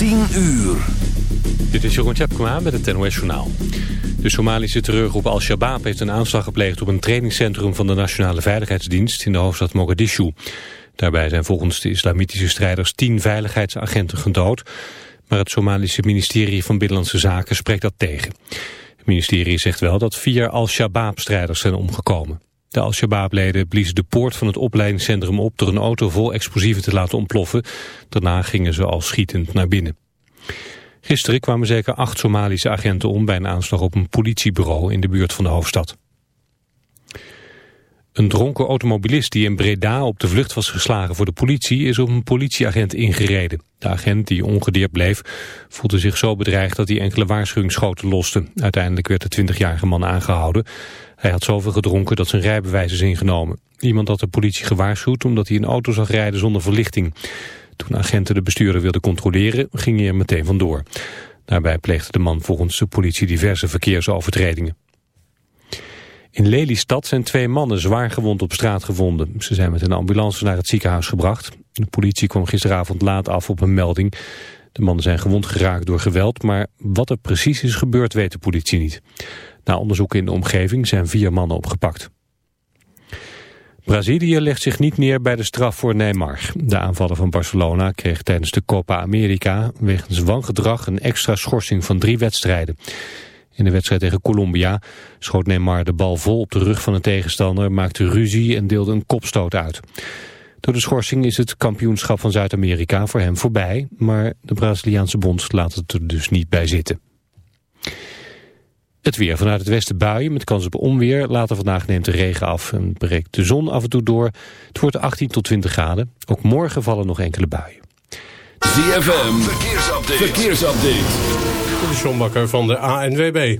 10 uur. Dit is Jeroen Tjepkema met het NOS Journaal. De Somalische terreurgroep Al-Shabaab heeft een aanslag gepleegd... op een trainingscentrum van de Nationale Veiligheidsdienst in de hoofdstad Mogadishu. Daarbij zijn volgens de islamitische strijders tien veiligheidsagenten gedood... maar het Somalische ministerie van Binnenlandse Zaken spreekt dat tegen. Het ministerie zegt wel dat vier Al-Shabaab-strijders zijn omgekomen. De Al-Shabaab-leden bliezen de poort van het opleidingscentrum op... door een auto vol explosieven te laten ontploffen. Daarna gingen ze al schietend naar binnen. Gisteren kwamen zeker acht Somalische agenten om... bij een aanslag op een politiebureau in de buurt van de hoofdstad. Een dronken automobilist die in Breda op de vlucht was geslagen voor de politie... is op een politieagent ingereden. De agent, die ongedeerd bleef, voelde zich zo bedreigd... dat hij enkele waarschuwingsschoten loste. Uiteindelijk werd de 20-jarige man aangehouden. Hij had zoveel gedronken dat zijn rijbewijs is ingenomen. Iemand had de politie gewaarschuwd omdat hij een auto zag rijden zonder verlichting. Toen agenten de bestuurder wilden controleren, ging hij er meteen vandoor. Daarbij pleegde de man volgens de politie diverse verkeersovertredingen. In Lelystad zijn twee mannen zwaar gewond op straat gevonden. Ze zijn met een ambulance naar het ziekenhuis gebracht. De politie kwam gisteravond laat af op een melding. De mannen zijn gewond geraakt door geweld, maar wat er precies is gebeurd weet de politie niet. Na onderzoek in de omgeving zijn vier mannen opgepakt. Brazilië legt zich niet neer bij de straf voor Neymar. De aanvaller van Barcelona kreeg tijdens de Copa America wegens wangedrag een extra schorsing van drie wedstrijden. In de wedstrijd tegen Colombia schoot Neymar de bal vol op de rug van een tegenstander, maakte ruzie en deelde een kopstoot uit. Door de schorsing is het kampioenschap van Zuid-Amerika voor hem voorbij, maar de Braziliaanse bond laat het er dus niet bij zitten. Het weer vanuit het westen buien met kans op onweer. Later vandaag neemt de regen af en breekt de zon af en toe door. Het wordt 18 tot 20 graden. Ook morgen vallen nog enkele buien. ZFM, verkeersupdate. verkeersupdate. De Sjombakker van de ANWB.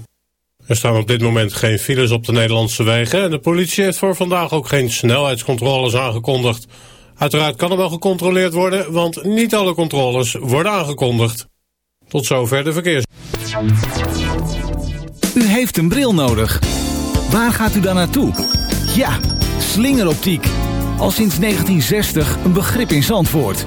Er staan op dit moment geen files op de Nederlandse wegen... en de politie heeft voor vandaag ook geen snelheidscontroles aangekondigd. Uiteraard kan er wel gecontroleerd worden... want niet alle controles worden aangekondigd. Tot zover de verkeers. U heeft een bril nodig. Waar gaat u dan naartoe? Ja, slingeroptiek. Al sinds 1960 een begrip in Zandvoort.